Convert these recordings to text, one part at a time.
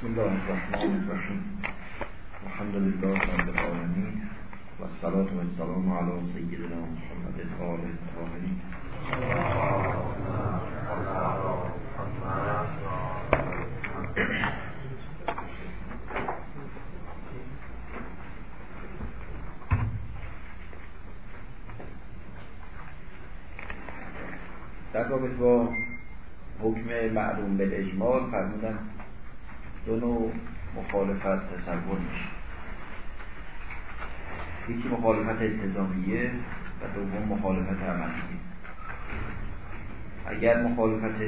بسم الله الرحمن الرحيم. الحمد لله رب العالمين والصلاة والسلام على سيدنا محمد الآل الطاهرين در رابط با حکم معلوم به اجمال فرمودن دو نوع مخالفت تصور میشه. یکی مخالفت التزامیه و دوم مخالفت عملیه. اگر مخالفت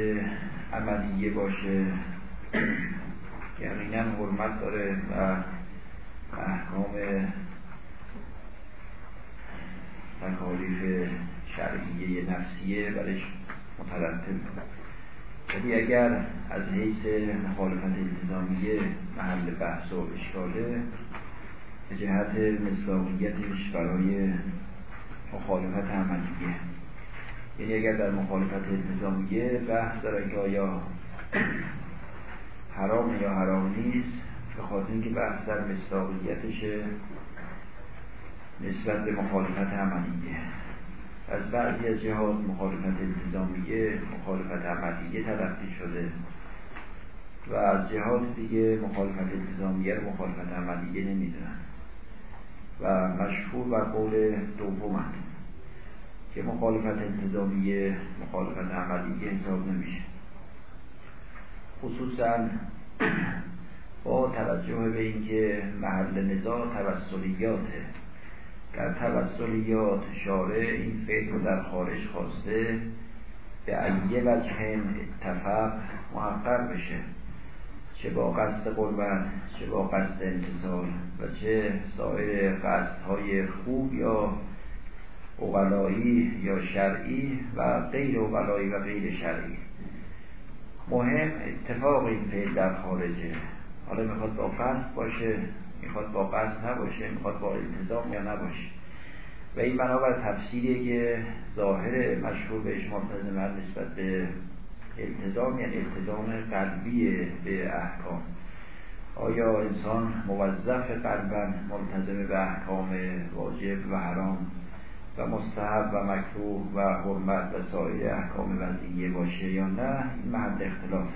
عملیه باشه یقینا حرمت داره و احکام تکالیف شرعیه نفسیه برش مترتب ولی اگر از حیث مخالفت التزامیه محل بحث و اشکاله به جهت مصداقیتش برای مخالفت عملیه یعنی اگر در مخالفت التزامیه بحث داره که آیا حرام یا حرام نیست به خاطر اینکه بحث در مصداقیتش نسبت به مخالفت عملیه. از بعضی از جهات مخالفت التزامیه مخالفت عملیه تلقی شده. و از جهات دیگه مخالفت رو مخالفت عملیه نمی‌دونن. و مشهور بر قول دوم که مخالفت التزامیه مخالفت عملیه حساب نمیشه. خصوصا با توجه به اینکه محل نزاع توسلیاته در توسلیات شارع این فعل رو در خارج خواسته به ایه وجه اتفاق محقق بشه. چه با قصد قربت چه با قصد انتصال و چه سایر قصدهای خوب یا اقلایی یا شرعی و غیر اقلایی و غیر شرعی. مهم اتفاق این فعل در خارجه. حالا می‌خواد با قصد باشه. می‌خواد با قصد نباشه می‌خواد با التزام یا نباشه. و این بنابر تفسیری که ظاهر مشهور بهش ملتزم نسبت به التزام یعنی التزام قلبی به احکام. آیا انسان موظف قلبا ملتزم به احکام واجب و حرام و مستحب و مکروه و حرمت و سایر احکام وضعیه باشه یا نه؟ این محل اختلافه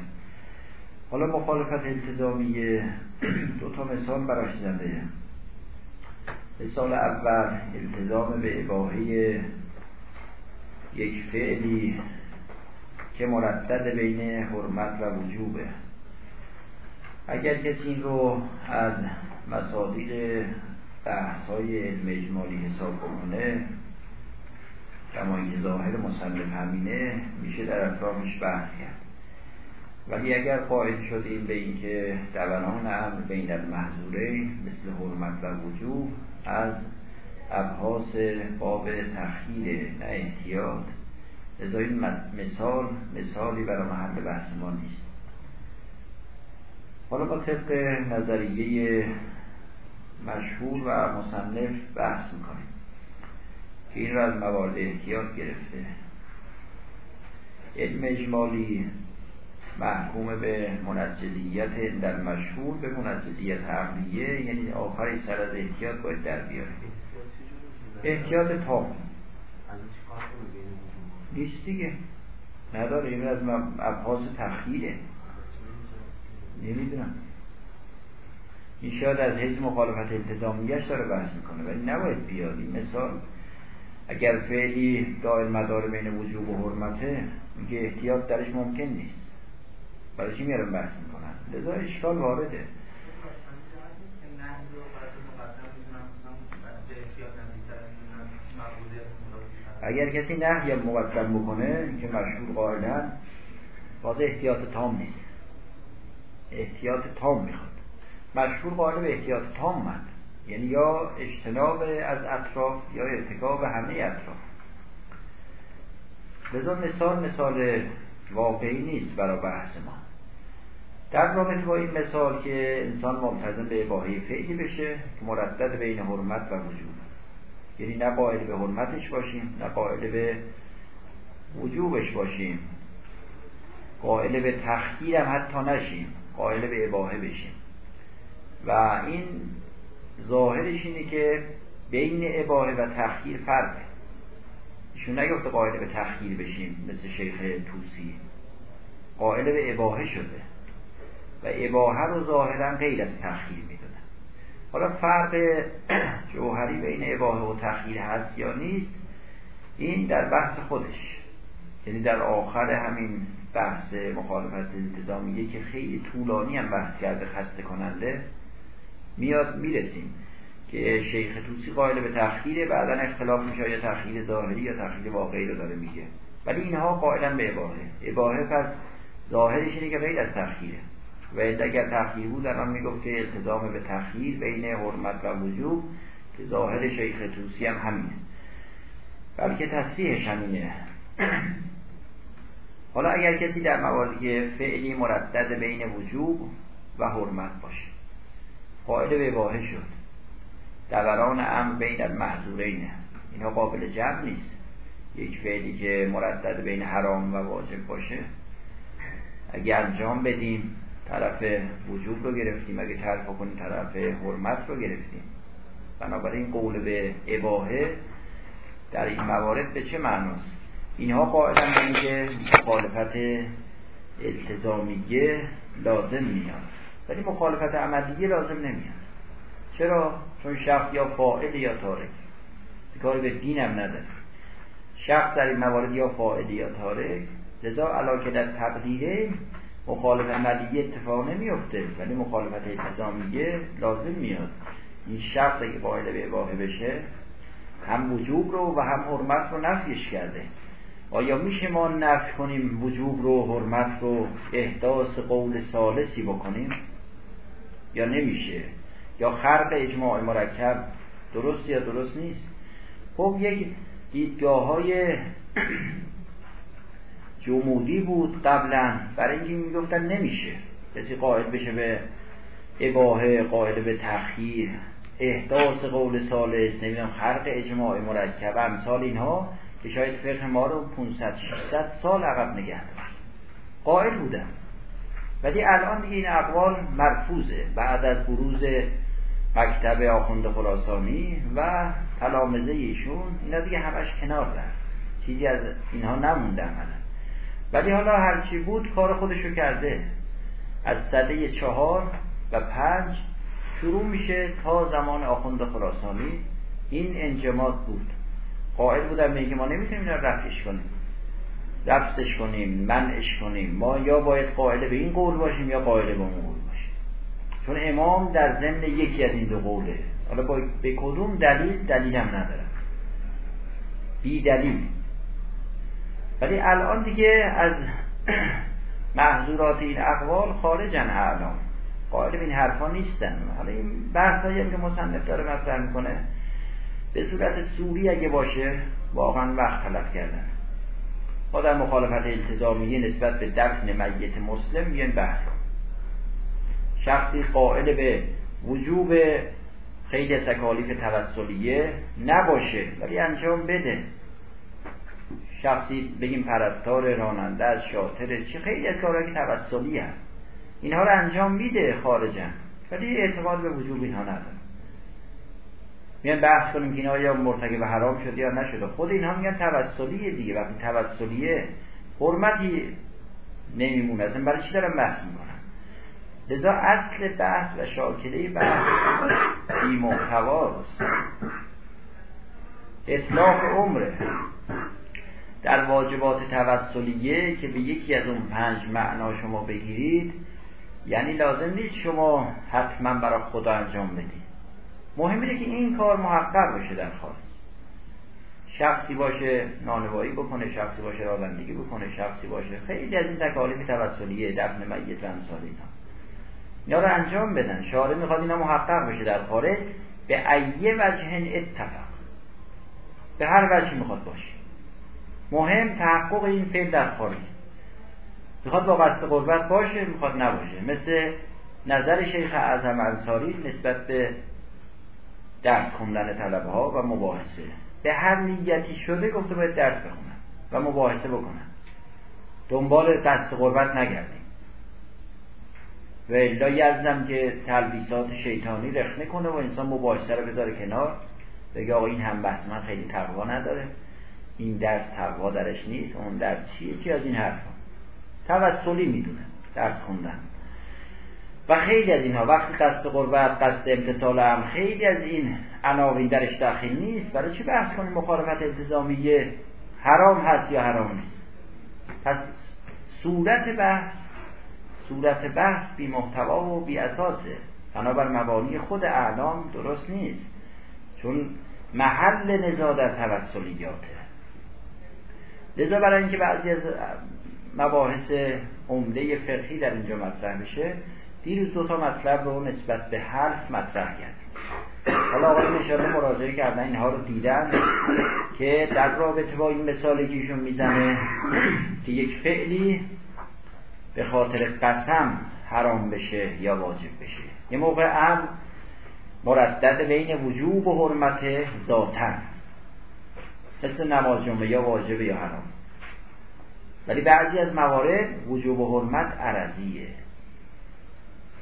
حالا مخالفت التزامیه دو تا مثال براش زده مثال اول التزام به اباهه یک فعلی که مردد بین حرمت و وجوبه. اگر کسی این رو از مصادیق بحث های علم اجمالی حساب کنه کما ظاهر مسلم همینه میشه در اطرافش بحث کرد. ولی اگر قائل شدیم به اینکه دوران امر بین المحضوره مثل حرمت و وجوب از ابحاث باب تخییر نه احتیاط لذا این مثال مثالی برای محل بحث ما نیست. حالا با طبق نظریه مشهور و مصنف بحث می‌کنیم که این رو از موارد احتیاط گرفته. علم اجمالی محکوم به منجزیت در مشهور به منجزیت عقلیه یعنی آخری سر از احتیاط باید در بیاره. احتیاط تام. نیست دیگه. نداره. این از ابحاث تخییره نمی‌دونم. این شاید از حیث مخالفت التزامیش داره بحث می‌کنه ولی نباید بیادی مثال اگر فعلی دائم مدار بین وجوب و حرمته میگه احتیاط درش ممکن نیست. برای چی میارم بحث می‌کنن؟ لذا اشکال وارده. اگر کسی نهی مقدم بکنه که مشهور قائلن باز احتیاط تام نیست. احتیاط تام می‌خواد. مشهور قائل به احتیاط تام مند یعنی یا اجتناب از اطراف یا ارتکاب همه اطراف. لذا مثال مثال واقعی نیست برای بحث ما. در رابطه با این مثال که انسان ملتزم به اباهه فعلی بشه مردد بین حرمت و وجوب یعنی نه قائل به حرمتش باشیم نه قائل به وجوبش باشیم. قائل به تخییر هم حتی نشیم قائل به اباهه بشیم. و این ظاهرش اینه که بین اباهه و تخییر فرقه. ایشون نگفته قائل به تخییر بشیم مثل شیخ توسی قائل به اباهه شده. و اباهه رو ظاهرا غیر از تخییر می‌دونن. حالا فرق جوهری بین اباهه و تخییر هست یا نیست این در بحث خودش. یعنی در آخر همین بحث مخالفت انتظامیه که خیلی طولانی هم بحث کرده خسته کننده میاد می‌رسیم که شیخ توسی قائل به تخییره بعدا اختلاف میشه یا تخییر ظاهری یا تخییر واقعی رو داره میگه. ولی اینها قائلا به اباهه اباهه پس ظاهرش اینه که غیر از تخییره و اگر تخییر بود الان می‌گفت که التزام به تخییر بین حرمت و وجوب که ظاهر شیخ توسی هم همینه. بلکه تصریحش همینه. حالا اگر کسی در مواردی فعلی مردد بین وجوب و حرمت باشه قائل به اباهه شد. دوران امر بین المحضورینه اینها قابل جمع نیست. یک فعلی که مردد بین حرام و واجب باشه اگه انجام بدیم طرف وجوب رو گرفتیم. اگه ترک کنیم طرف حرمت رو گرفتیم. بنابراین قول به اباهه در این موارد به چه معناست؟ اینها قائلا به اینکه مخالفت التزامیه لازم میاد. ولی مخالفت عملیه لازم نمیاد. چرا؟ چون شخص یا فاعل یا تارک. کاری به دینم نداره. شخص در این موارد یا فاعل یا تارک لذا علاکه در تقدیره مخالفت عملیه اتفاق نمیفته ولی مخالفت التزامیه لازم میاد. این شخص اگه قائل به اباحه بشه هم وجوب رو و هم حرمت رو نفیش کرده. آیا میشه ما نفی کنیم وجوب رو حرمت رو احداث قول سالسی بکنیم؟ یا نمیشه؟ یا خرق اجماع مرکب درست یا درست نیست؟ خب یک دیدگاه های جمودی بود قبلا. برای اینکه می‌گفتن نمیشه کسی قائل بشه به اباهه قائل به تخییر احداث قول سالس نمی‌دونم خرق اجماع مرکب امثال اینها که شاید فقه ما رو 500 600 سال عقب نگه داشت. قائل بودن. ولی الان دیگه این اقوال مرفوضه. بعد از بروز مکتب آخوند خراسانی و تلامزه ایشون اینا دیگه همش کنار رفت. چیزی از اینها نمونده عملا. ولی حالا هرچی بود کار خودشو کرده. از سده چهار و پنج شروع میشه تا زمان آخوند خراسانی. این انجماد بود. قائل بودن به ما نمی‌تونیم اینا رفعش کنیم. رفضش کنیم منعش کنیم. ما یا باید قائل به این قول باشیم یا قائل به اون قول باشیم. چون امام در ضمن یکی از این دو قوله. حالا به کدوم دلیل؟ دلیلم نداره بی دلیل. ولی الان دیگه از محضورات این اقوال خارجن اعلام قائل این حرفا نیستن. حالا این بحثایی که مصنف داره مطرح می‌کنه به صورت سوری اگه باشه واقعا وقت تلف کردن. ما در مخالفت التزامیه نسبت به دفن میت مسلم میان بحث کن. شخصی قائل به وجوب خیلی تکالیف توسلیه نباشه ولی انجام بده. شخصی بگیم پرستار راننده از شاطر چه خیلی از کارهایی توسلی هست اینها رو انجام میده خارجن. ولی اعتقاد به وجوب اینها نداره. میان بحث کنیم که اینا یا مرتکب حرام شده یا نشده. خود اینها میگن توسلیه دیگه. وقتی توسلیه حرمتی نمیمونه. اصلا برای چی دارم بحث می‌کنم لذا اصل بحث و شاکله بحث بی محتواست اطلاق عمره. در واجبات توسلیه که به یکی از اون پنج معنا شما بگیرید یعنی لازم نیست شما حتما برای خدا انجام بدید. مهم اینه که این کار محقق بشه در خارج. شخصی باشه نانوایی بکنه شخصی باشه رابندگی بکنه شخصی باشه خیلی از این تکالیف توسلیه دفن میت و امثال اینا اینا رو انجام بدن. شاره می‌خواد اینا محقق بشه در خارج. به ایه وجه اتفاق. به هر وجهی می‌خواد باشه. مهم تحقق این فعل در خارج. می‌خواد با قصد قربت باشه می‌خواد نباشه. مثل نظر شیخ اعظم انصاری نسبت به درس خوندن طلبه ها و مباحثه. به هر نیتی شده گفته باید درس بخونن و مباحثه بکنن. دنبال قصد قربت نگردیم. و الا یزدم که تلبیسات شیطانی رخنه کنه و انسان مباحثه رو بذاره کنار. بگه آقا این هم بحث من خیلی تقوا نداره. این درس تقوا درش نیست اون درس چیه؟ که از این حرفا. توسلی می‌دونه درس خوندن. و خیلی از اینها وقتی قصد قربت قصد امتصال هم خیلی از این عناوین درش داخل نیست. برای چی بحث کنیم مخالفت التزامیه؟ حرام هست یا حرام نیست؟ پس صورت بحث صورت بحث بی محتوا و بی اساسه. بنابر مبانی خود اعلام درست نیست. چون محل نزا در توسلیاته لذا برای اینکه بعضی از مباحث عمده فقهی در اینجا مطرح بشه دیروز دو تا مطلب رو نسبت به حرف مطرح کرد حالا آقای نشانه مراجعه کردن اینها رو دیدن که در رابطه با این مثالی که ایشون می‌زنه که یک فعلی به خاطر قسم حرام بشه یا واجب بشه. یه موقع هم مردد بین وجوب و حرمت ذاتن. مثل نماز جمعه یا واجب یا حرام. ولی بعضی از موارد وجوب و حرمت عرضیه.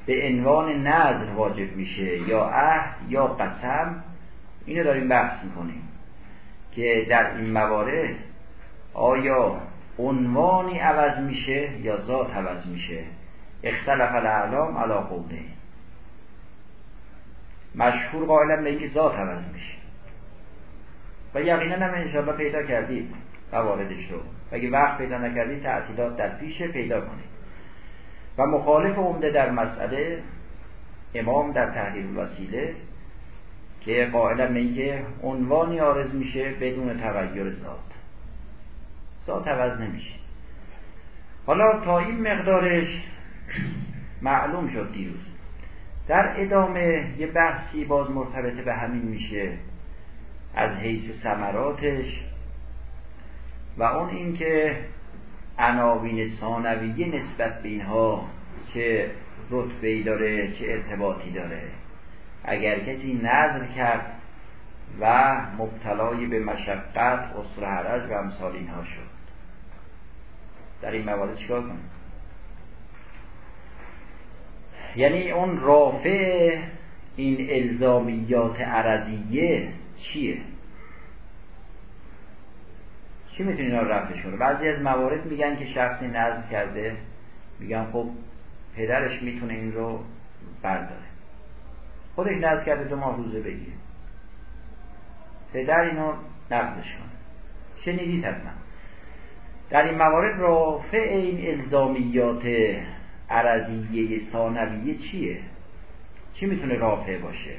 به عنوان نظر واجب میشه یا عهد یا قسم اینو داریم بحث می‌کنیم که در این موارد آیا عنوانی عوض میشه یا ذات عوض میشه؟ اختلف الاعلام علا قوله. مشهور قائلا به اینکه ذات عوض میشه. و یقینا هم انشاءالله پیدا کردید مواردش رو. اگه وقت پیدا نکردید تعطیلات در پیش پیدا کنید و مخالف عمده در مسئله امام در تحریر وسیله که قائلا میگه عنوانی آرز میشه بدون تغییر ذات. ذات عوض نمیشه. حالا تا این مقدارش معلوم شد دیروز. در ادامه یه بحثی باز مرتبط به همین میشه. از حیث ثمراتش. و اون اینکه عناوین ثانویه نسبت به اینها چه رتبه داره چه ارتباطی داره. اگر کسی نظر کرد و مبتلای به مشقت اصر حرج و امثال اینها شد. در این موارد چیکار کنیم؟ یعنی اون رافع این الزامیات عرضیه چیه؟ چی می‌تونه اینا رفعش کنه بعضی از موارد میگن که شخصی نظر کرده میگن خب پدرش می‌تونه این رو برداره. خودش نظر کرده دو ماه روزه بگیره پدر اینو نقضش کنه. شنیدید حتما در این موارد رافع این الزامیات عرضیه ثانویه چیه؟ چی می‌تونه رافع باشه؟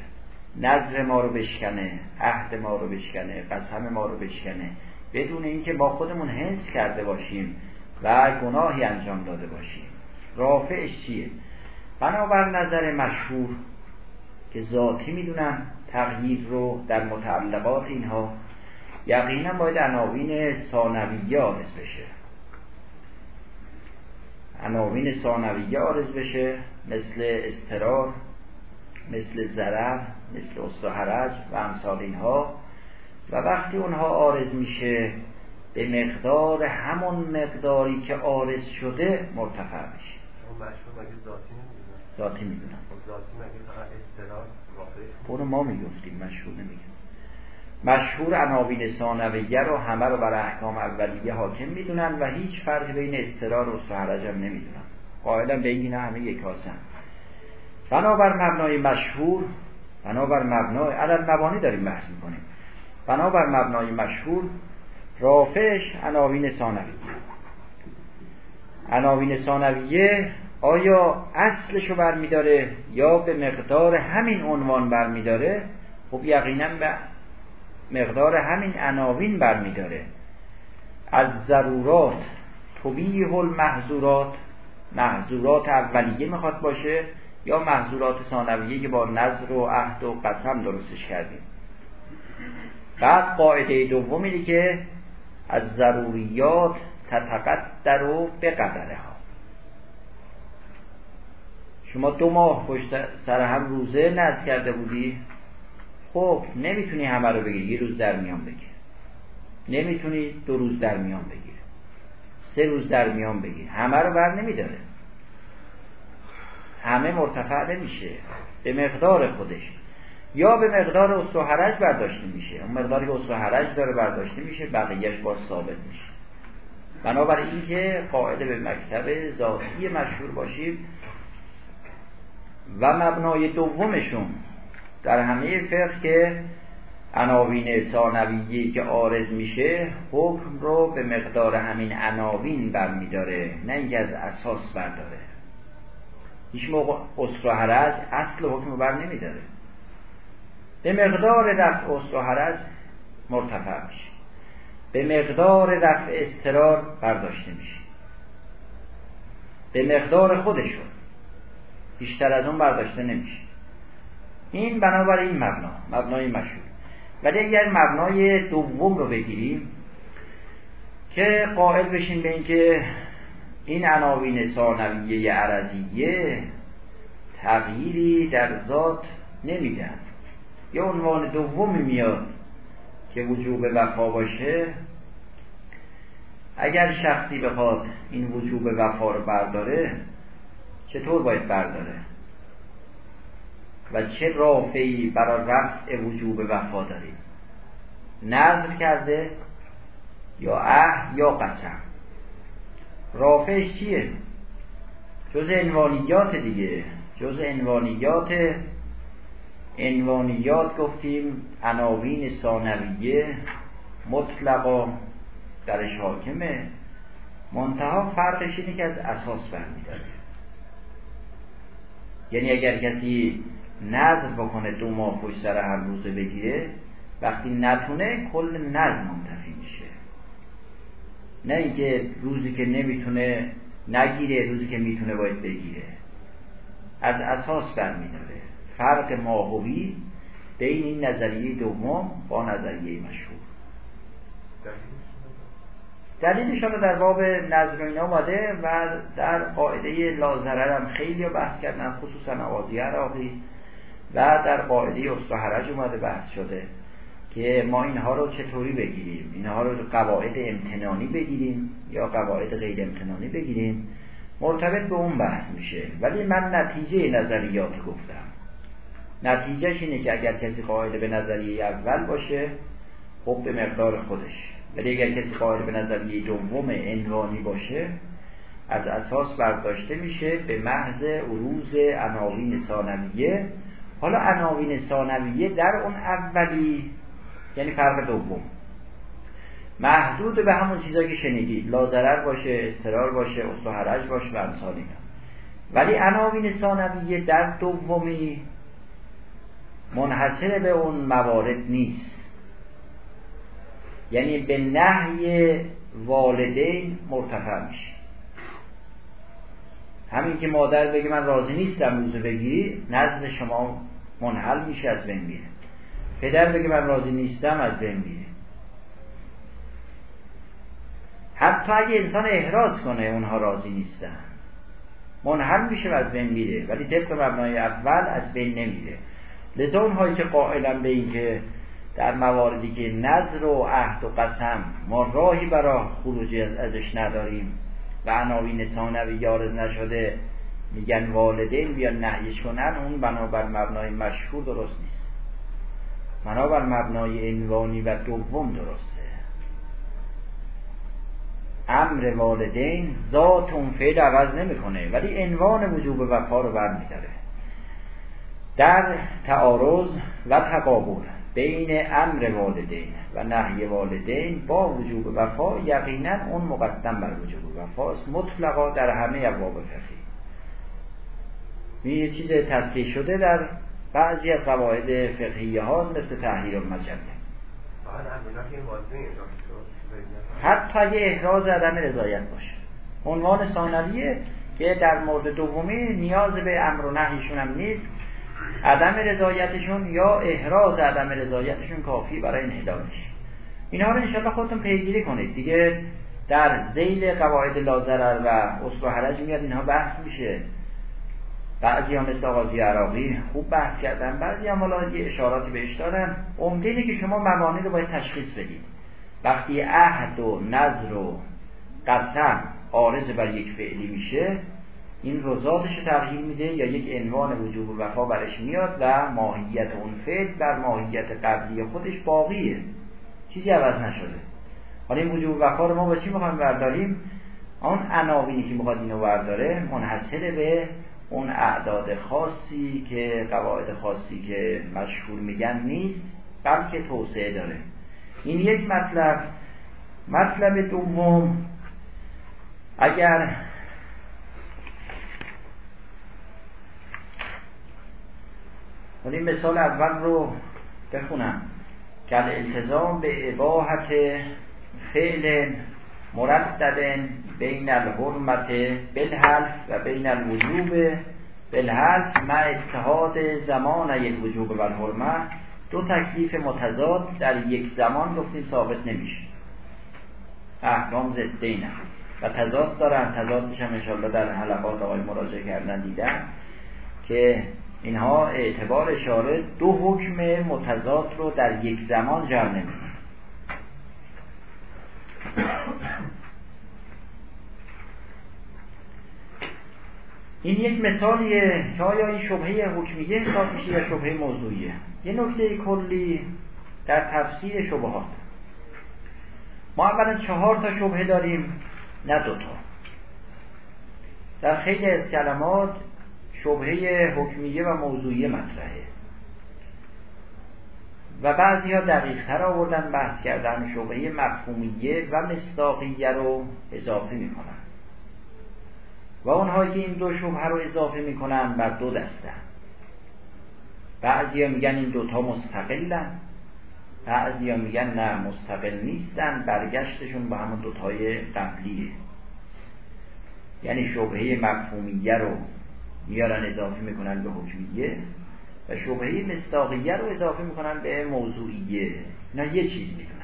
نظر ما رو بشکنه عهد ما رو بشکنه قسم ما رو بشکنه. بدون اینکه با خودمون حس کرده باشیم و گناهی انجام داده باشیم. رافعش چیه؟ بنابر نظر مشهور که ذاتی می‌دونن تغییر رو در متعلقات اینها یقینا باید عناوین ثانویه آرز بشه. عناوین ثانویه آرز بشه مثل استرار مثل ضرر مثل استحرج و امثال اینها. و وقتی اونها آرز میشه به مقدار همون مقداری که آرز شده مرتفع میشه. ذاتی می‌دونم. اونو ما می‌گفتیم مشهور نمیگم مشهور عناوین ثانویه رو همه رو بر احکام اولیه حاکم می‌دونن و هیچ فرقی بین استرار و سهرج هم نمی‌دونن. قائلا به این همه یک هستن بنابر مبنای مشهور بنابر مبنای علل مبانی داریم بحث می‌کنیم. بنابر مبنای مشهور رافش عناوین ثانویه عناوین ثانویه آیا اصلشو برمیداره یا به مقدار همین عنوان برمیداره؟ خب یقینا به مقدار همین عناوین برمیداره. از ضرورات طبیح المحظورات. محظورات اولیه می‌خواد باشه. یا محظورات ثانویه که با نظر و عهد و قسم درستش کردیم. بعد قاعده دوم که از ضروریات تتقدر و به قدره ها شما دو ماه پشت سر هم روزه نز کرده بودی خب نمی‌تونی همه رو بگیری یه روز در میان بگیر. نمی‌تونی دو روز در میان بگیر. سه روز در میان بگیر. همه رو بر نمیداره. همه مرتفع نمیشه. به مقدار خودش. یا به مقدار حرج برداشته میشه. اون مقداری که حرج داره برداشته میشه بقیهش باز ثابت میشه. بنابراین اینکه قاعده به مکتب ذاتی مشهور باشیم و مبنای دومشون در همه فقه که عناوین ثانویه که عارض میشه حکم رو به مقدار همین عناوین برمیداره. نه اینکه از اساس برداره. هیچ موقع اصل و حرج اصل حکم بر نمیداره. به مقدار رفع اصل و حرج مرتفع میشه. به مقدار رفع استرار برداشته میشه. به مقدار خودشون بیشتر از اون برداشته نمیشه. این بنابراین این مبنا مبنای مشهور ولی اگر مبنای دوم رو بگیریم که قائل بشیم به اینکه این عناوین ثانویه عرضیه تغییری در ذات نمیدن. یه عنوان دومی میاد که وجوب وفا باشه اگر شخصی بخواد این وجوب وفا رو برداره چطور باید برداره؟ و چه رافعی برای رفع وجوب وفا داریم؟ نظر کرده یا اه یا قسم؟ رافعش چیه؟ جز انوانیات دیگه. جز انوانیات انوانیات گفتیم عناوین ثانویه مطلقا درش حاکمه. منتها فرقش اینه که از اساس برمیداره یعنی اگر کسی نظر بکنه دو ماه پشت سر هر روزه بگیره وقتی نتونه کل نظر میشه نه اینکه روزی که نمی‌تونه نگیره روزی که می‌تونه باید بگیره. از اساس برمیداره. فرق ماهوی بین این نظریه دوم با نظریه مشهور. دلیلش رو در باب نظر اینا آمده و در قاعده لازرر هم خیلی بحث کردن خصوصا نوازی عراقی و در قاعده حرج اومده بحث شده. که ما اینها رو چطوری بگیریم؟ اینها رو قواعد امتنانی بگیریم یا قواعد غیر امتنانی بگیریم؟ مرتبط به اون بحث میشه. ولی من نتیجه نظریات گفتم. نتیجهش اینه که اگر کسی قاعده به نظریه اول باشه خب به مقدار خودش. ولی اگر کسی قائل به نظریه دوم عنوانی باشه از اساس برداشته میشه به محض عروض عناوین ثانویه. حالا عناوین ثانویه در اون اولی یعنی فرق دوم. محدود به همون چیزایی که شنیدید. لازرر باشه استرار باشه حرج باشه و امثال اینا. ولی عناوین ثانویه در دومی منحصر به اون موارد نیست. یعنی به نهی والدین مرتفع میشه. همین که مادر بگه من راضی نیستم روزه بگیری نزد شما منحل میشه از بین میره. پدر بگه من راضی نیستم از بین میره. حتی اگه انسان احراز کنه اونها راضی نیستن منحل میشه و از بین میره. ولی طبق مبنای اول از بین نمیره. لذا اونهایی که قائلا به این که در مواردی که نظر و عهد و قسم ما راهی برای خروج ازش نداریم و عناوین ثانوی یارز نشده میگن والدین بیا نهیش کنن اون بنابر مبنای مشهور درست نیست. بنابر مبنای انوانی و دوم درسته. امر والدین ذات اون فعل عوض نمی‌کنه ولی عنوان وجوب وفا رو برمیداره. در تعارض و تقابل بین امر والدین و نهی والدین با وجوب وفا یقینا اون مقدم بر وجوب وفاست مطلقا در همه ابواب فقهی. یه چیز تصدیح شده در بعضی از قواعد فقهیه ها مثل تحریر المجله حتی اگه احراز عدم رضایت باشه. عنوان ثانویه که در مورد دومی نیاز به امر و نهیشون هم نیست. عدم رضایتشون یا احراز عدم رضایتشون کافی برای انحلالش اینها رو انشاءالله خودتون پیگیری کنید. دیگه در زیل قواعد لازرر و اصل و حرج میاد اینها بحث میشه. بعضی هم مثل آغازی عراقی خوب بحث کردن بعضی هم حالا یه اشاراتی بهش دارن عمده که شما مبانی رو باید تشخیص بدید. وقتی عهد و نظر و قسم آرز بر یک فعلی میشه این رو ذاتش تغییر میده یا یک عنوان وجوب وفا برش میاد و ماهیت اون فعل بر ماهیت قبلی خودش باقیه. چیزی عوض نشده. حالا این وجوب وفا رو ما با چی می‌خوایم برداریم؟ آن عناوینی که می‌خواد اینو برداره منحصر به اون اعداد خاصی که قواعد خاصی که مشهور میگن نیست بلکه توسعه داره. این یک مطلب. مطلب دوم اگر ولی مثال اول رو بخونم. که التزام به اباحت فعل مردد بین الحرمت بالحلف و بین الوجوب. بالحلف مع اتحاد زمان الوجوب و الحرمه دو تکلیف متضاد در یک زمان گفتیم ثابت نمیشه. احکام زدین و تضاد دارن. تضادش هم انشاءالله در حلقات آقای مراجعه کردن دیدن که اینها اعتبار اشاره دو حکم متضاد رو در یک زمان جمع نمیدن این یک مثالیه که آیا این شبهه حکمیه حساب میشه یا شبهه موضوعیه؟ یه نکته کلی در تفسیر شبهات. ما اولا چهار تا شبهه داریم نه دوتا در خیلی از کلمات شبهه حکمیه و موضوعیه مطرحه. و بعضی ها دقیق تر آوردن بحث کردن شبهه مفهومیه و مصداقیه رو اضافه می‌کنن. و اونهایی که این دو شبهه رو اضافه می‌کنن بر دو دستن بعضی ها میگن این دوتا مستقلن. بعضی ها میگن نه مستقل نیستن. برگشتشون به همون دوتای قبلیه. یعنی شبهه مفهومیه رو میارن اضافه می‌کنن به حکمیه. و شبهه مستاقیه رو اضافه می‌کنن به موضوعیه. اینا یه چیز می‌دونن.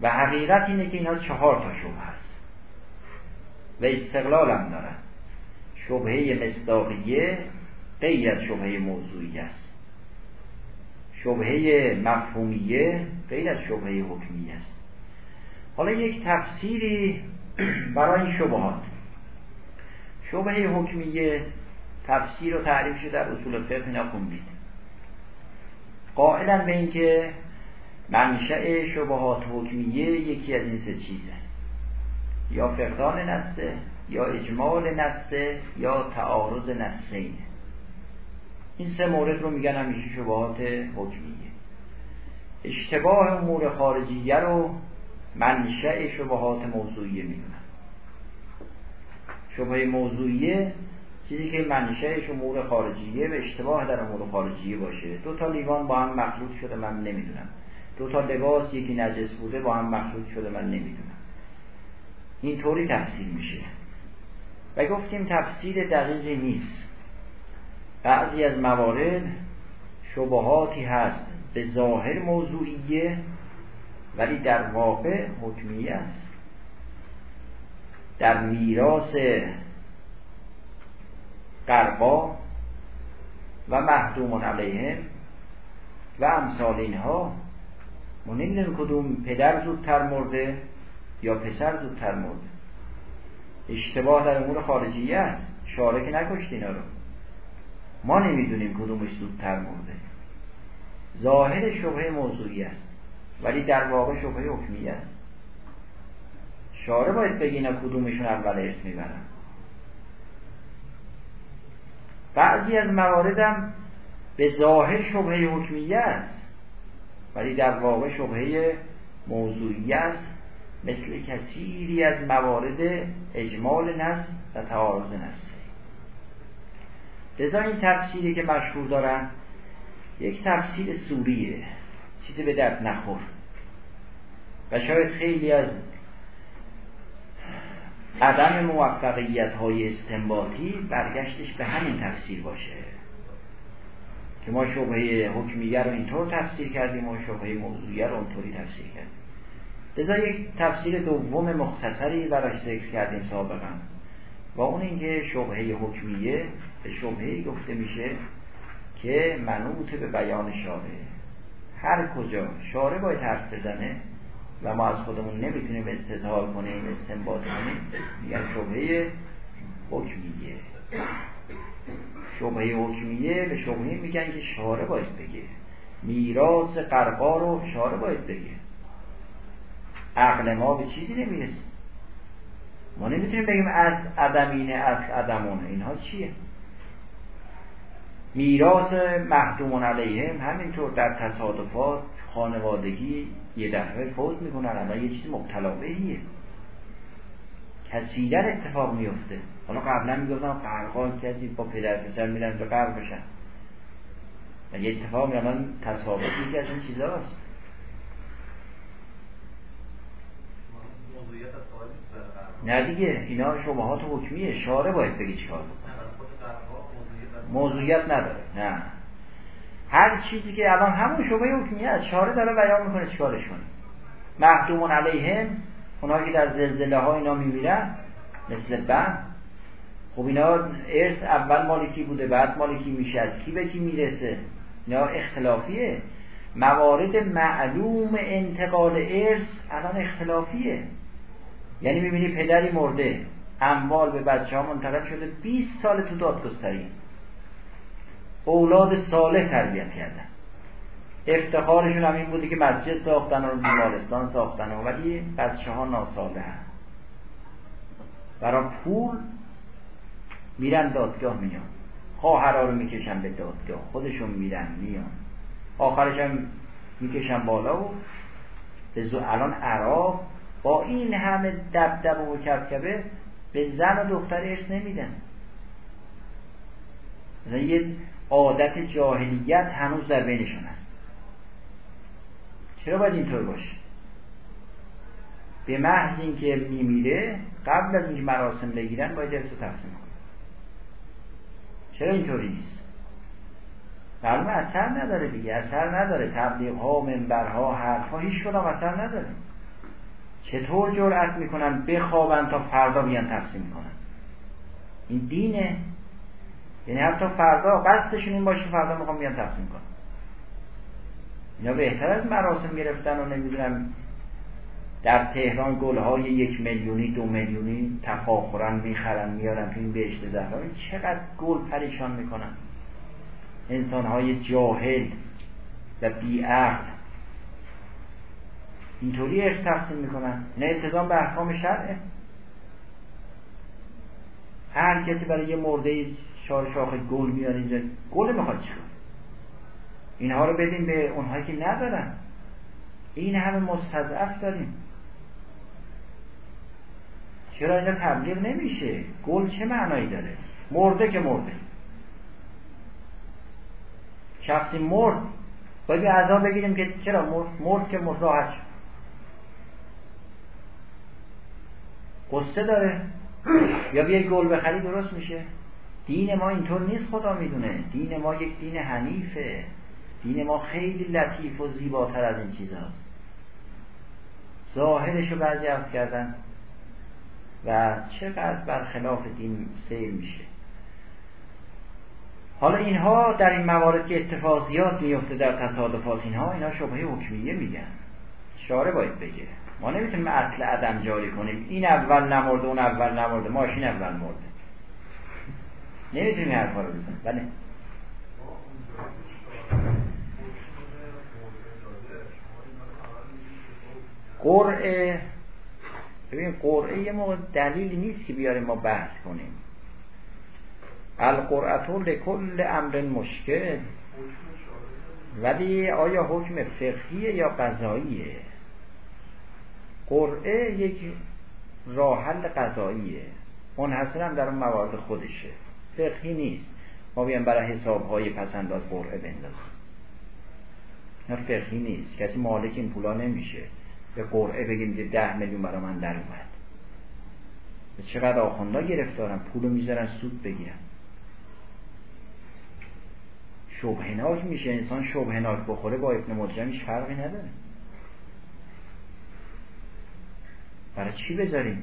و حقیقت اینه که اینا چهار تا شبه هست. و استقلال هم دارن. شبهه مستاقیه غیر از شبهه موضوعی است. شبهه مفهومیه غیر از شبهه حکمیه است. حالا یک تفسیری برای این شبهات. شبهه حکمیه تفسیر و تعریفش در اصول فقه اینا خوندید قائلا به اینکه منشأ شبهات حکمیه یکی از این سه چیزه. یا فقدان نسته یا اجمال نسته یا تعارض نسینه این سه مورد رو میگن همیشه شبهات حکمیه. اشتباه امور خارجیه رو منشأ شبهات موضوعیه می‌دونن. شبهه موضوعیه چیزی که منشأش امور خارجیه و اشتباه در امور خارجیه باشه. دو تا لیوان با هم مخلوط شده من نمی‌دونم. دو تا لباس یکی نجس بوده با هم مخلوط شده من نمی‌دونم. اینطوری تفسیر میشه. و گفتیم تفسیر دقیقی نیست. بعضی از موارد شبهاتی هست. به ظاهر موضوعیه ولی در واقع حکمیه است. در میراث قربا و محدوم علیهم و امثال اینها ما نمی‌دونیم کدوم پدر زودتر مرده یا پسر زودتر مرده. اشتباه در امور خارجیه است. شارک نکشت اینا رو. ما نمی‌دونیم کدومش زودتر مرده. ظاهر شبه موضوعی است ولی در واقع شبه حکمی است. شاره باید بگی کدومشون اول ارث می‌برن. بعضی از مواردم به ظاهر شبه حکمیه است ولی در واقع شبه موضوعی است. مثل کثیری از موارد اجمال نص و تعارض نص لذا این تفسیری که مشهور دارن یک تفسیر سوریه چیزی به درد نخور. و شاید خیلی از عدم موفقیت های استنباطی برگشتش به همین تفسیر باشه. که ما شبهه حکمیه رو اینطور تفسیر کردیم و شبهه موضوعیه رو اونطوری تفسیر کردیم. لذا یک تفسیر دوم مختصری براش ذکر کردیم سابقا. و اون اینکه شبهه حکمیه به شبهه گفته میشه که منوط به بیان شاره هر کجا شاره باید حرف بزنه و ما از خودمون نمی‌تونیم استظهار کنیم استنباط کنیم میگن شبهه حکمیه. شبهه حکمیه به شبهه میگن که شاره باید بگه. میراث قرقا رو شاره باید بگه. عقل ما به چیزی نمی‌رسه. ما نمی‌تونیم بگیم از ادمینه از ادمونه اینها چیه؟ میراث محدومون علیهم همینطور در تصادفات خانوادگی یه دفعه فوت می‌کنن الان یه چیز مبتلا بهیه کسیدن اتفاق میفته حالا قبلا می‌گفتم قرقا کسی با پدر پسر میرن تو قرق بشن. و یه اتفاق الان تصادفی که از این چیزاست نه دیگه اینا شبهات حکمیه. شاره باید بگی چیکار موضوعیت نداره. نه. هر چیزی که الان همون شبه حکمیه از شاره داره بیان می‌کنه چیکارش کنه. محدومون علیهم اونها که در زلزله ها اینا میمیرن مثل بند خب اینا ارث اول مالکی بوده بعد مالکی میشه از کی به کی می‌رسه؟ اینا اختلافیه. موارد معلوم انتقال ارث الان اختلافیه. یعنی می‌بینی پدری مرده اموال به بچه ها منتقل شده 20 سال تو دادگستری. اولاد صالح تربیت کردن. افتخارشون هم این بوده که مسجد ساختن و بیمارستان ساختن. و ولی بچه ها ناساله هم برای پول میرن دادگاه میان. خواهرها رو می‌کشن به دادگاه. خودشون میرن میان. آخرش هم می‌کشن بالا و به الان عرب با این همه دبدب و کبکبه به زن و دختر ارث نمیدن عادت جاهلیت هنوز در بینشون هست. چرا باید اینطور باشه؟ به محض اینکه میمیره قبل از اینکه مراسم بگیرن باید ارث تقسیم کنن. چرا اینطوری نیست؟ معلومه اثر نداره دیگه اثر نداره. تبلیغ ها منبرها حرف ها هیچ کدام اثر نداره. چطور جرأت می‌کنن بخوابن تا فردا بیان تقسیم کنن؟ این دینه. یعنی حتی فردا قصدشون این باشه فردا می‌خوام بیان تقسیم کنن. اینا بهتر از مراسم گرفتن و نمی‌دونم در تهران گلهای یک میلیونی دو میلیونی تفاخرن می‌خرن میارن تو این بهشت زهرا. چقدر گل پریشان می‌کنن. انسانهای جاهل و بیعقل اینطوری ارث تقسیم می‌کنن. نه التزام به احکام شرعه. هر کسی برای یه مرده شار شاخ گل میاد اینجا گل می‌خواد چیکار اینها رو بدیم به اونهایی که ندارن. این همه مستضعف داریم. چرا اینا تبلیغ نمیشه؟ گل چه معنایی داره؟ مرده که مرده. شخصی مرد. باید به عذاب بگیریم که چرا مرد, مرد که مرد راحت شد. قصه داره. یا بیای گل بخری درست میشه. دین ما اینطور نیست خدا می‌دونه. دین ما یک دین حنیفه. دین ما خیلی لطیف و زیباتر از این چیزاست. ظاهرش رو بعضی عرض کردن. و چقدر برخلاف دین سیر میشه. حالا اینها در این موارد که اتفاق میفته در تصادفات اینها اینا شبهه حکمیه میگن. شاره باید بگه. ما نمی‌تونیم اصل عدم جاری کنیم. این اول نمرده اون اول نمرده. ماشین اول مرده. نمی‌تونیم این حرفا رو بزنیم بله. قرعه ببین قرعه یه موقع دلیلی نیست که بیاریم ما بحث کنیم. القرعتو لکل امر مشکل. ولی آیا حکم فقهیه یا قضاییه؟ قرعه یک راحل قضاییه. منحصر هم در اون موارد خودشه. فقهی نیست. ما بیان برای حسابهای پسنداز قرعه بندازیم. نه فقهی نیست. کسی مالک این پولا نمیشه. به قرعه بگیم ده میلیون برای من در اومد. چقدر آخوندا گرفتارن؟ پولو می‌ذارن سود بگیرن. شبهناک میشه. انسان شبهناک بخوره با ابن مجرمش فرقی نداره. برای چی بذاریم؟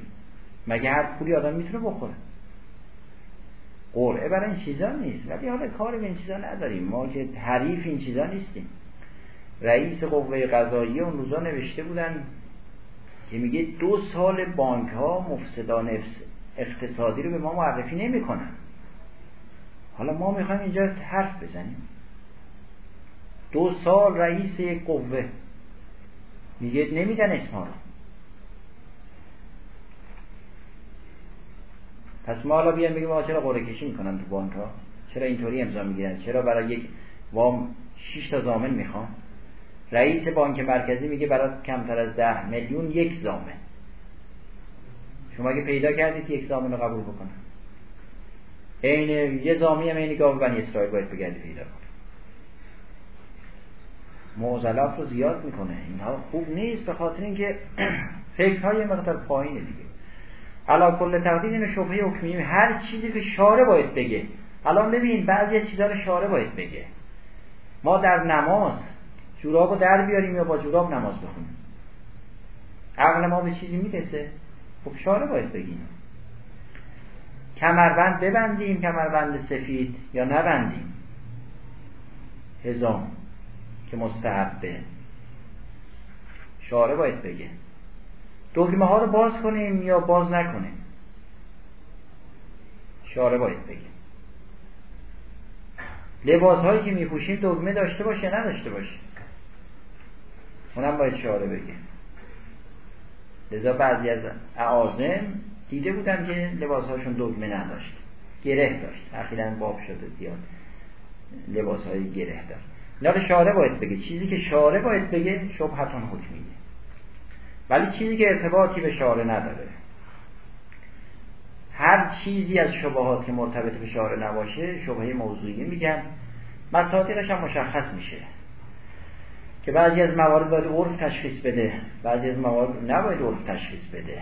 مگه هر پولی آدم می‌تونه بخوره؟ قرعه برای این چیزا نیست. ولی حالا کار به این چیزا نداریم. ما که حریف این چیزا نیستیم. رئیس قوه قضایی اون روزا نوشته بودن که میگه دو سال بانک ها مفسدان اقتصادی رو به ما معرفی نمی‌کنن. حالا ما می‌خوایم اینجا حرف بزنیم. دو سال رئیس یک قوه. میگه نمیدن اسما رو. پس ما حالا بیان بگیم چرا قرعه کشی می‌کنن تو بانک ها؟ چرا اینطوری امضا می‌گیرن؟ چرا برای یک وام 6 تا زامن می‌خوام؟ رئیس بانک مرکزی میگه برای کمتر از ده میلیون یک زامن. شما اگه پیدا کردید یک زامن رو قبول بکنن عین یه زامی هم عین گاو بنی اسرائیل باید بگردی پیدا کنه. معضلات رو زیاد می‌کنه. اینها خوب نیست به خاطر اینکه فکرهای مقدار پایینه دیگه. علا کل تقدیر این شبهه حکمی هر چیزی که شاره باید بگه. الان ببین بعضی از چیزها رو شاره باید بگه. ما در نماز جوراب رو در بیاریم یا با جوراب نماز بخونیم؟ عقل ما به چیزی می‌رسه؟ خب شاره باید بگیم. کمربند ببندیم کمربند سفید یا نبندیم؟ هزام که مستحبه. شاره باید بگه. دگمه ها رو باز کنیم یا باز نکنیم؟ شاره باید بگه لباس هایی که میپوشیم دگمه داشته باشه نداشته باشه؟ اونم باید شاره بگه لذا بعضی از اعازم دیده بودن که لباس هاشون دگمه نداشت. گره داشت. اخیرا باب شده زیاد. لباس های گره داشت. اینا شاره باید بگه. چیزی که شاره باید بگه شبهتون حکمیه ولی چیزی که ارتباطی به شاره نداره. هر چیزی از شبهات که مرتبط به شاره نباشه شبهه موضوعی میگن. مصادیقش هم مشخص میشه که بعضی از موارد باید عرف تشخیص بده بعضی از موارد نباید عرف تشخیص بده.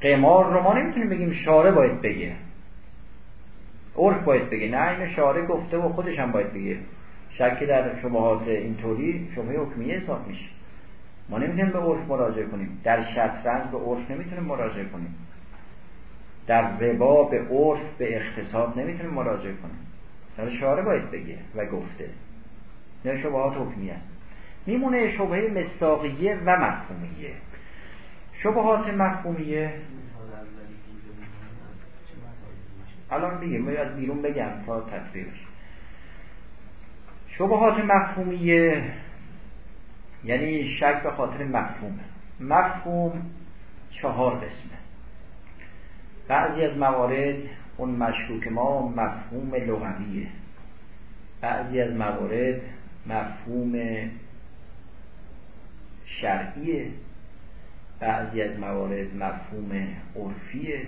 قمار رو ما نمی‌تونیم بگیم شاره باید بگه. عرف باید بگه نه این شاره گفته و خودش هم باید بگه. شکی در شبهات اینطوری شبهه حکمیه حساب میشه. ما نمی‌تونیم به عرف مراجعه کنیم. در شطرنج به عرف نمی‌تونیم مراجعه کنیم. در ربا به عرف به اقتصاد نمی‌تونیم مراجعه کنیم. در شاره باید بگه و گفته. نه شبهات حکمی است. میمونه شبهه مستاقیه و مفهومیه. شبهات مفهومیه. الان بگیم از بیرون بگم تا تطبیقش. شبهات مفهومیه یعنی شک به خاطر مفهوم. مفهوم چهار قسمه. بعضی از موارد اون مشکوک ما مفهوم لغویه. بعضی از موارد مفهوم شرعیه. بعضی از موارد مفهوم عرفیه.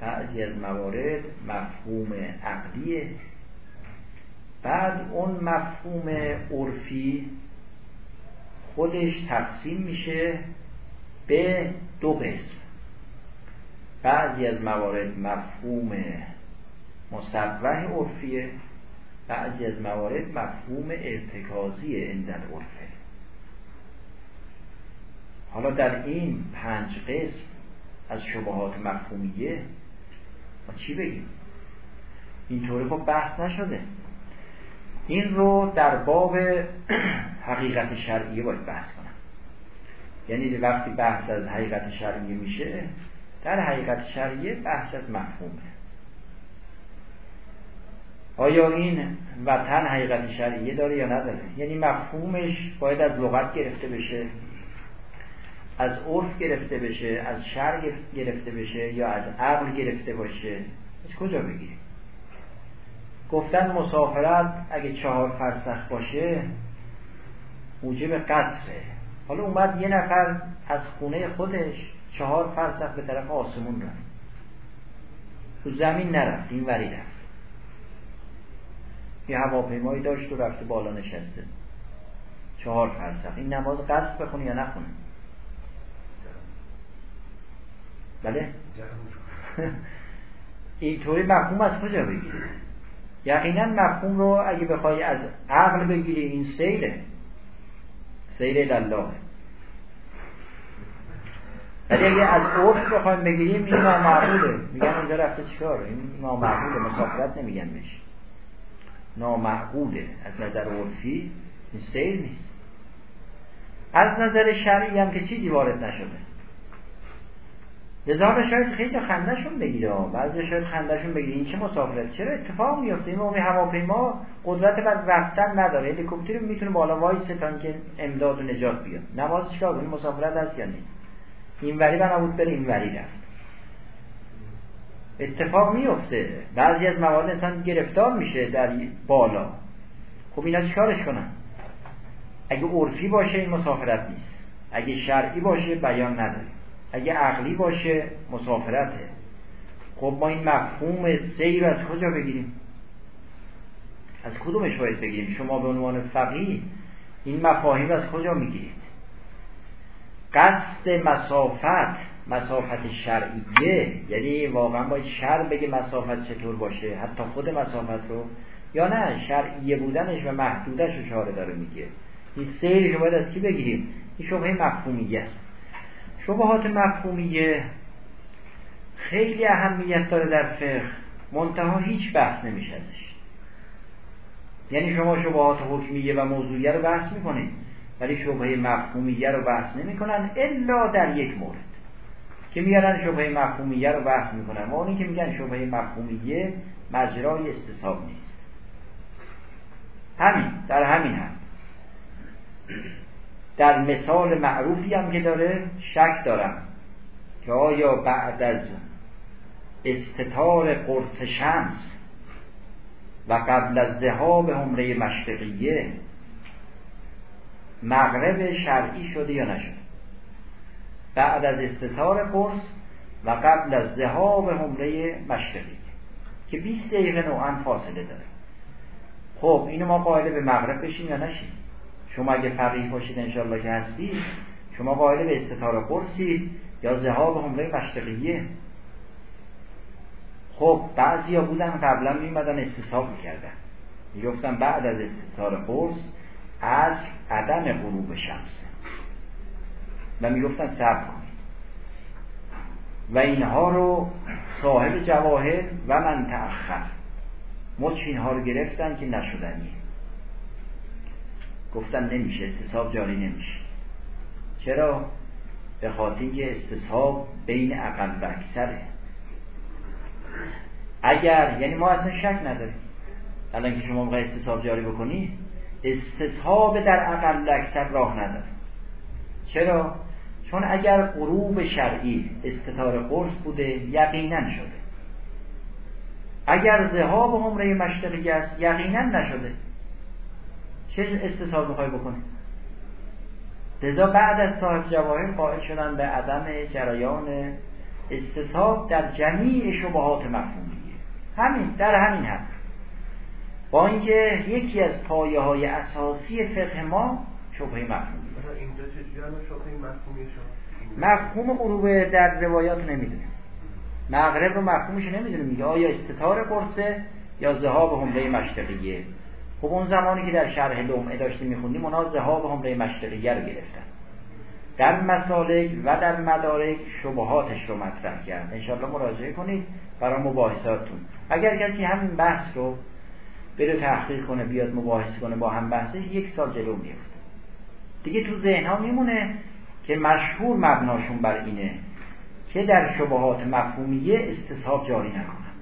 بعضی از موارد مفهوم عقلیه. بعد اون مفهوم عرفی خودش تقسیم میشه به دو قسم. بعضی از موارد مفهوم مصوح عرفیه بعضی از موارد مفهوم ارتکازی اندن عرفه حالا در این پنج قسم از شبهات مفهومیه ما چی بگیم؟ اینطوری خب بحث نشده. این رو در باب حقیقت شرعیه باید بحث کنم. یعنی وقتی بحث از حقیقت شرعیه میشه در حقیقت شرعیه بحث از مفهومه. آیا این وطن حقیقت شرعیه داره یا نداره؟ یعنی مفهومش باید از لغت گرفته بشه از عرف گرفته بشه از شرع گرفته بشه یا از عقل گرفته باشه. از کجا بگیریم؟ گفتن مسافرت اگه چهار فرسخ باشه موجب قصره. حالا اومد یه نفر از خونه خودش چهار فرسخ به طرف آسمون رفت. تو زمین نرفت این وری رفت. یه هواپیمایی داشت و رفته بالا نشسته. چهار فرسخ. این نماز قصد بخونه یا نخونه بله؟ اینطوری مفهوم از کجا بگیره یقینا مفهوم رو اگه بخوای از عقل بگیری این سیله. سیل الله ولی اگه از عرف بخوایم بگیریم این نامعقوله. میگن اینجا رفته چیکار این نامعقوله. مسافرت نمیگن بهش. نامعقوله. از نظر عرفی این سیل نیست. از نظر شرعی هم که چیزی وارد نشده. لذا شاید خیلی خندهشون بگیره. بعضی شاید خندهشون بگیره. این چه مسافرت؟ چرا اتفاق میفته این موقع هواپیما قدرت بر رفتن نداره. هلیکوپتر می‌تونه بالا وایسه تا اینکه امداد و نجات بیاد. نماز چیکار این مسافرت هست یا نیست؟ این وری بنا بود بره این وری رفت. اتفاق میفته بعضی از موارد انسان گرفتار میشه در بالا. خب اینا چیکارش کنن؟ اگه عرفی باشه این مسافرت نیست. اگه شرعی باشه بیان نداره. اگه عقلی باشه مسافرته. خب ما این مفهوم سیر از کجا بگیریم؟ از کدومش باید بگیریم؟ شما به عنوان فقیه این مفاهیم از کجا می‌گیرید؟ قصد مسافت مسافت شرعیه یعنی واقعا باید شر بگه مسافت چطور باشه حتی خود مسافت رو یا نه؟ شرعیه بودنش و محدودش رو شاره داره میگه. این سیرش باید از کی بگیریم؟ این شبهه مفهومیه است. شبهات مفهومیه. خیلی اهمیت داره در فقه. منتها هیچ بحث نمیشه ازش. یعنی شما شبهات حکمیه و موضوعیه رو بحث می‌کنید ولی شبهه مفهومیه رو بحث نمی‌کنن الا در یک مورد. که میارن شبهه مفهومیه رو بحث می‌کنن. و اونی که میگن شبهه مفهومیه مجرای استصحاب نیست. همین در همین هم در مثال معروفی هم که داره شک دارم که آیا بعد از استطار قرص شمس و قبل از ذهاب عمره مشرقیه مغرب شرعی شده یا نشد بعد از استطار قرص و قبل از ذهاب عمره مشرقی که 20 دقیقه نوعا فاصله داره. خب اینو ما قائل به مغرب بشیم یا نشیم؟ شما اگه فقیه باشید انشالله که هستید شما قائل به استطار قرصید یا ذهاب عمره مشرقیه. خب بعضی ها بودن قبلا میمدن استصحاب می‌کردن. می‌گفتن بعد از استطار قرص از عدم غروب شمس. و می‌گفتن صبر کنید. و اینها رو صاحب جواهر و من تأخر. مچ اینها رو گرفتن که نشدنیه گفتن نمیشه استصحاب جاری نمیشه. چرا؟ به خاطر اینکه استصحاب بین اقل و اکثره. اگر یعنی ما اصلا شک نداریم. الان که شما می‌خوای استصحاب جاری بکنی استصحاب در اقل و اکثر راه نداره. چرا؟ چون اگر غروب شرعی استطار قرص بوده یقینا شده. اگر ذهاب عمره مشرقی است یقینا نشده. چه استصحاب می‌خوای بکنی؟ لذا بعد از صاحب جواهر قائل شدن به عدم جریان استصحاب در جمیع شبهات مفهومیه همین در همین هم با اینکه یکی از پایه های اساسی فقه ما شبهه مفهومی مفهوم غروب در روایات نمی‌دونه مغرب رو مفهومش نمی‌دونه میگه آیا استطار قرصه یا ذهاب حمله مشرقیه؟ خب اون زمانی که در شرح لومعه داشتیم میخوندیم اونا ذهاب حمله مشرقیه رو گرفتن. در مسالک و در مدارک شبهاتش رو مطرح کرد انشاءالله مراجعه کنید برای مباحثاتون. اگر کسی همین بحث رو بره تحقیق کنه بیاد مباحثه کنه با هم بحثش یک سال جلو میفته دیگه تو ذهن ها میمونه که مشهور مبناشون بر اینه که در شبهات مفهومیه استصحاب جاری نکنن.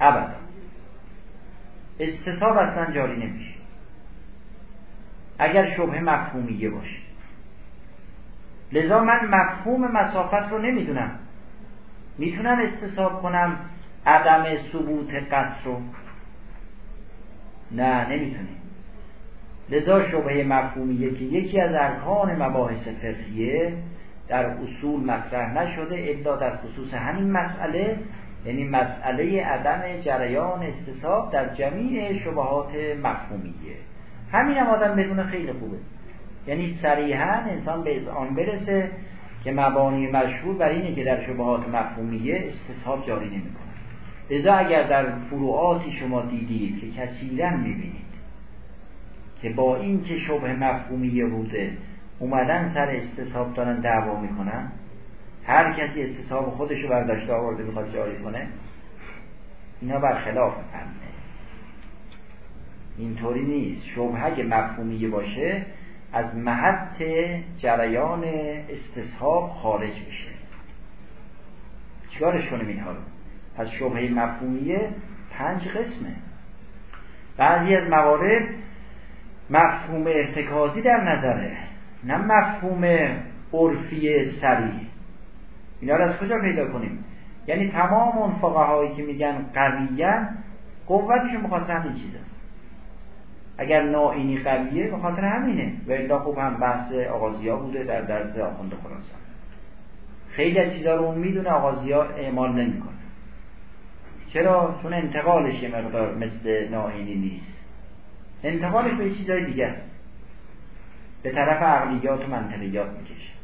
ابدا. استصحاب اصلا جاری نمیشه. اگر شبه مفهومیه باشه. لذا من مفهوم مسافت رو نمی‌دونم. می‌تونم استصحاب کنم عدم ثبوت قصر رو؟ نه نمی‌تونیم لذا شبه مفهومیه که یکی از ارکان مباحث فقهیه در اصول مطرح نشده الا در خصوص همین مسئله یعنی مسئله عدم جریان استصاب در جمیع شبهات مفهومیه. همین هم آدم بدون خیلی خوبه. یعنی صریحا انسان به آن برسه که مبانی مشهور بر اینه که در شبهات مفهومیه استصحاب جاری نمی‌کنه. لذا اگر در فروعاتی شما دیدید که کثیرا می‌بینید که با این که شبه مفهومیه بوده اومدن سر استصحاب دارن دعوا می‌کنن هر کسی استصحاب خودش رو برداشته آورده می‌خواد جاری کنه اینا برخلاف فهمه اینطوری نیست. شبهه مفهومیه باشه از محط جریان استصحاب خارج میشه. چیکارش کنیم اینها رو؟ پس شبهه مفهومیه پنج قسمه. بعضی از موارد مفهوم ارتکازی در نظره نه مفهوم عرفی سریع. اینا رو از کجا پیدا کنیم؟ یعنی تمام اون فقهایی که میگن قویه قوتشون بخاطر همین چیز است. اگر نائینی قویه به خاطر همینه. و الا خوب هم بحث آغازیا بوده در درس آخوند خراسان. خیلی از چیزا رو اون می‌دونه آغازیا اعمال نمی‌کنه. چرا؟ چون انتقالش یه مقدار مثل نائینی نیست. انتقالش به چیزای دیگه است. به طرف عقلیات و منطقیات می‌کشه.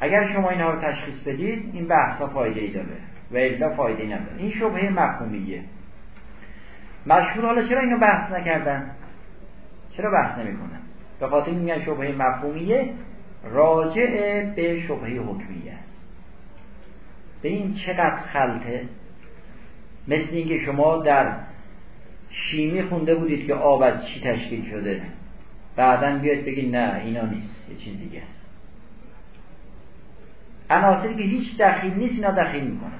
اگر شما اینها رو تشخیص بدید این بحث فایده ای داره و الا فایده ای نداره. این شبهه مفهومیه. مشهور حالا چرا اینو بحث نکردن؟ چرا بحث نمی‌کنن؟ به خاطر میگن شبهه مفهومیه راجع به شبهه حکمیه است. به این چقدر خلطه. مثل اینکه شما در شیمی خونده بودید که آب از چی تشکیل شده. بعدا بیاید بگید نه اینا نیست. یه چیز دیگه است. عناصری که هیچ دخیل نیست اینا دخیل می‌کنن.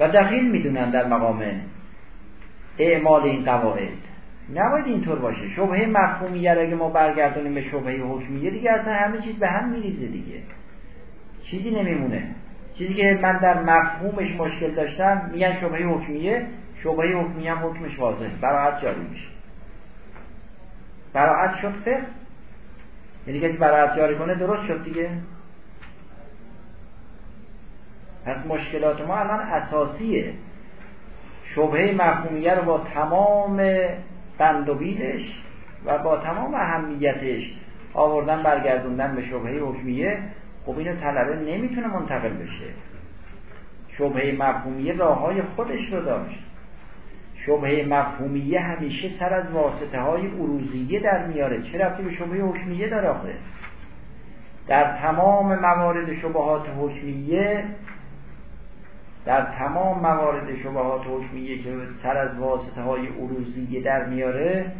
و دخیل می‌دونن در مقام اعمال این قواعد. نباید اینطور باشه. شبهه مفهومیه اگه ما برگردونیم به شبهه حکمیه دیگه اصلا همه چیز به هم میریزه دیگه. چیزی نمیمونه. چیزی که من در مفهومش مشکل داشتم میگن شبهه حکمیه. شبهه حکمیه هم حکمش واضح براعت جاری میشه. براعت شد فقه؟ یعنی کسی براعت جاری کنه درست شد دیگه؟ پس مشکلات ما الان اساسیه. شبهه مفهومیه رو با تمام بند و بیلش و با تمام اهمیتش آوردن برگردوندن به شبهه حکمیه. خب اینو طلبه نمی‌تونه منتقل بشه. شبهه مفهومیه راه های خودش رو داشت. شبهه مفهومیه همیشه سر از واسطه های عروضیه در میاره. چه رفتی به شبهه حکمیه داره آخه در تمام موارد شبهات حکمیه در تمام موارد شبهات حکمیه که سر از واسطه های عروضیه در میاره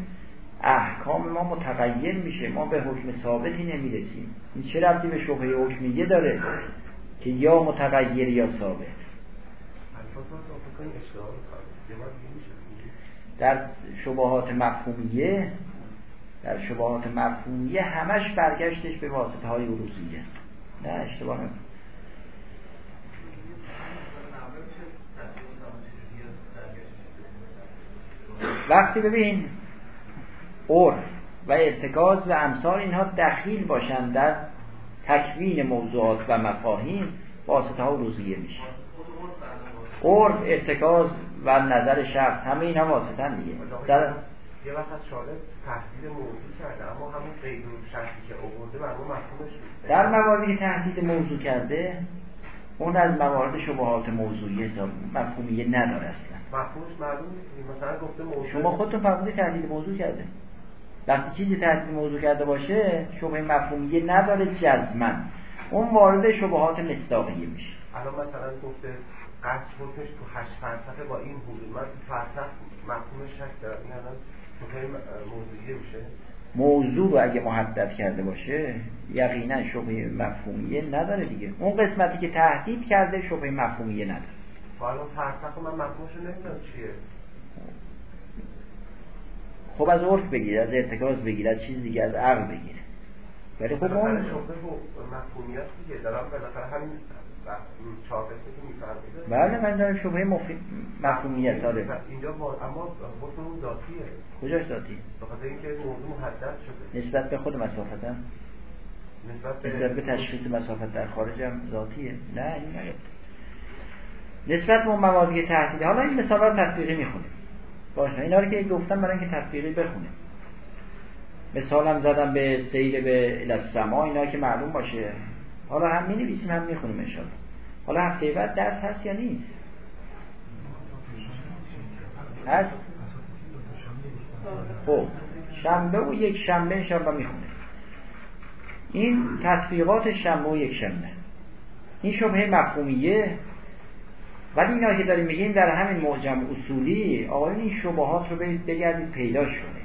احکام ما متغیر میشه ما به حکم ثابتی نمی‌رسیم. این چه ربطی به شبهه حکمیه داره؟ که یا متغیر یا ثابت. در شبهات مفهومیه در شبهات مفهومیه همش برگشتش به واسطه های عروضیه است. نه اشتباه وقتی ببین عرف و ارتکاز و امثال اینها دخیل باشند در تکوین موضوعات و مفاهیم واسطه ها روزیه میشه. عرف ارتکاز و نظر شخص همه اینها واسطه دیگه. در یه وقت شارع موضوع کرده اما همون قید شخصی که آورده مفهومش در مواردی که تهدید موضوع کرده اون از موارد شبهات موضوعی مفهومیه نداره اصلا. مفهومش معلوم نیست مثلا گفته موضوع شما خودتون فرمودید تهدید موضوع کرده. وقتی چیزی تهدید موضوع کرده باشه شبه مفهومیه نداره جزمن. اون وارد شبهات مصداقیه میشه. الان مثلا گفته قصد حکمش تو هشت فلسفه با این حدود. من فلسفه مفهومش شک دارم این الان شبه موضوعیه میشه. موضوع رو اگه محدد کرده باشه یقینا شبه مفهومیه نداره دیگه. اون قسمتی که تهدید کرده شبه مفهومیه نداره. حالا فلسفه من مفهومش نمی‌دونم چیه. خب از عرف بگیر از ارتکاز بگیر از چیز دیگه از عقل بگیر ولی خب اون مفهومیت دیگه. دارم بالاخره همین بله من دارم شبه مفی... مفهومیت آره. اینجا با... اما حکم ذاتیه. کجاش ذاتی؟ بخاطر اینکه موضوع محدد شده. نسبت به خود مسافت هم؟ نسبت به, نسبت به تشخیص مسافت در خارج هم ذاتیه. نه این نه نسبت به موادی تهدید حالا این مثال رو تطبیقی می‌خونیم. باشه. اینا رو که گفتم برای اینکه تطبیقی بخونیم. مثالم زدم به سیل به الاسما اینا که معلوم باشه. حالا هم می نویسیم هم می‌خونیم انشاءالله. حالا هفته بعد درس هست یا نیست؟ هست؟ خب. شنبه و یک شنبه انشاءالله می‌خونیم. این تطبیقات شنبه و یک شنبه. این شبه مفهومیه. ولی اینا که داریم میگیم در همین معجم اصولی آقایون این شبهات رو بگردید پیدا شدید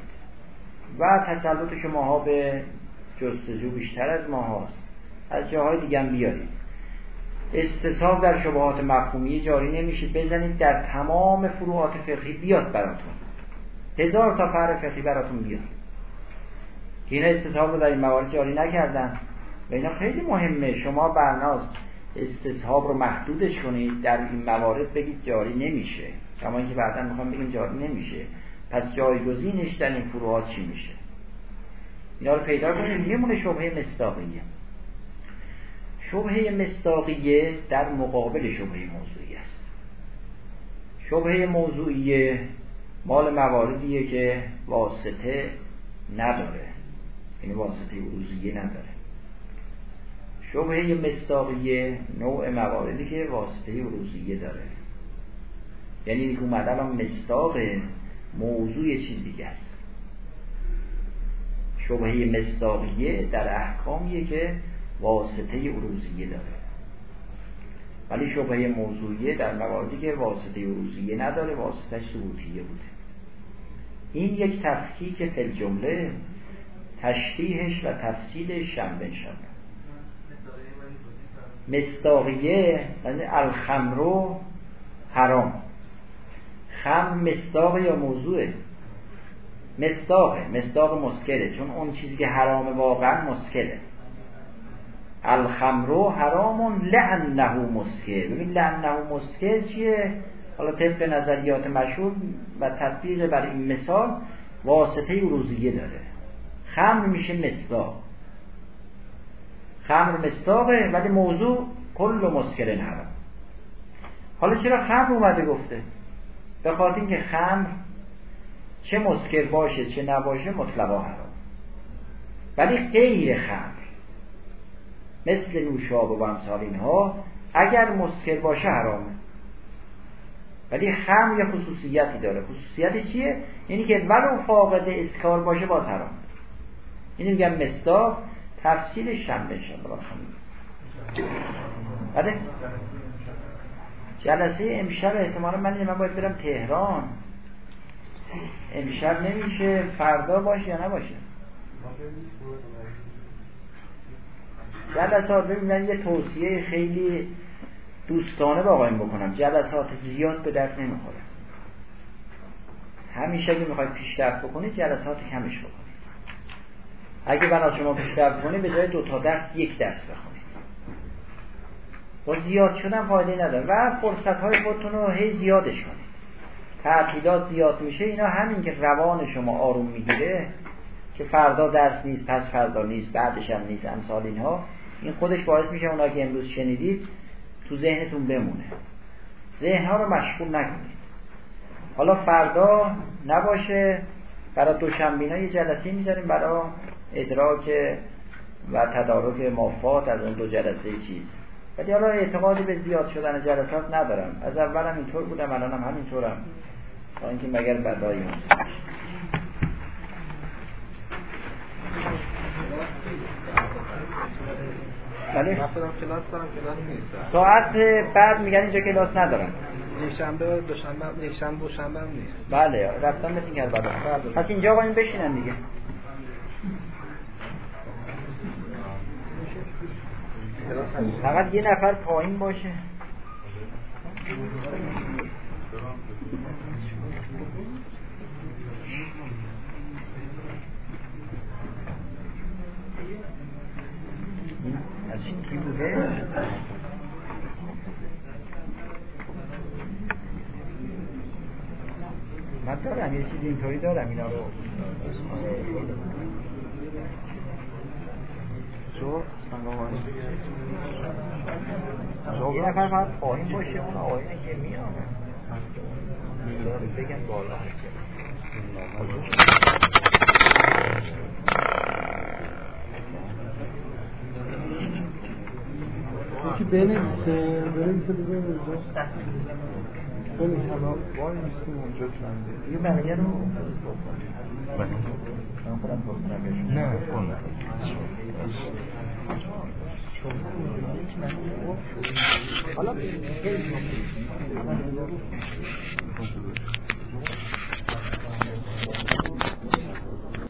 و تسلط شماها به جستجو بیشتر از ما هاست از جاهای دیگه هم بیارید. استصحاب در شبهات مفهومی جاری نمیشه. بزنید در تمام فروعات فقهی بیاد براتون. هزار تا فرع فقهی براتون بیاد. که اینا استصحاب رو در این موارد جاری نکردن. و اینا خیلی مهمه. شما برناز استصحاب رو محدودش کنید در این موارد بگید جاری نمیشه. کما اینکه بعدا می‌خوام بگیم جاری نمیشه. پس جایگزینش در این فروعات چی میشه؟ اینا رو پیدا کنید یه مونه شبهه مستاقیه شبهه در مقابل شبهه موضوعی است. شبهه موضوعیه مال مواردیه که واسطه نداره. یعنی واسطه عروضیه نداره. شبهه مستاقیه نوع مواردی که واسطه عروضیه داره. یعنی اومده الان مستاق موضوع چیز دیگه است. شبهه مستاقیه در احکامیه که واسطه عروضیه داره. ولی شبهه موضوعیه در مواردی که واسطه عروضیه نداره واسطه ثبوتیه بوده. این یک تفکیک فل جمله تشریحش و تفصیلش شنبه شنبه. مستاقیه یعنی الخمرو حرام. خم مستاق یا موضوعه؟ مستاقه مستاق مسکره چون اون چیزی که حرام واقعا مسکره. الخمرو حرامون لعنه مسکر. ببین لعنه مسکر چیه؟ حالا طبق نظریات مشهور و تطبیق بر این مثال واسطه روزیه داره. خمر میشه مستاق. خمر مستاقه ولی موضوع کل مسکرن حرام حالا چرا خمر اومده گفته؟ به خاطر اینکه خمر چه مسکر باشه چه نباشه مطلقا حرام. ولی غیر خمر مثل نوشابه و امثال اینها اگر مسکر باشه حرامه. ولی خمر یه خصوصیتی داره. خصوصیت چیه؟ یعنی که ولو فاقد اسکار باشه باز حرام. اینو میگم مستاق تفصیل شنبه شنبه بله. جلسه امشب احتمالا من من باید برم تهران. امشب نمیشه فردا باشه یا نباشه؟ جلسات ببین یه توصیه خیلی دوستانه با آقایم بکنم. جلسات زیاد به درد نمی‌خوره. همیشه اگه می‌خواید پیشرفت بکنید جلسات کمش بکنید اگه بنا شما پیشرفت کنید به جای دو تا درس یک درس بخونید با زیاد شدن فایده نداره. و فرصت های خودتون رو هی زیادش کنید. تعطیلات زیاد میشه اینا همین که روان شما آروم می‌گیره که فردا درس نیست پس فردا نیست بعدش هم نیست امثال اینها این خودش باعث میشه اونا که امروز شنیدید تو ذهنتون بمونه. ذهنها رو مشغول نکنید. حالا فردا نباشه برای دوشنبینا یه جلسه می‌ذاریم برای ادراک و تدارک مافات از اون دو جلسه چیز. ولی حالا اعتقادی به زیاد شدن جلسات ندارم. از اولم اینطور بودم الانم همینطورم. تا اینکه مگر بدایی هست بله؟ کلاس دارم کلاس نیست ساعت بعد میگن اینجا کلاس ندارن نیشنبه دوشنبه نیشنبه دوشنبه نیست. بله رفتن مثل کرد بعد پس اینجا آقایون بشینن دیگه. فقط یه نفر پایین باشه. کی من دارم یه چیز اینطوری دارم اینا رو. شو یه نفر فقط پایین باشه اون آقایونه که میان بگن بالا یکی بنویسه بنویسه بزنه بنویسه وای نیستیم اونجا چنده یه بقیه رو من خودم بکنم نه کن حالا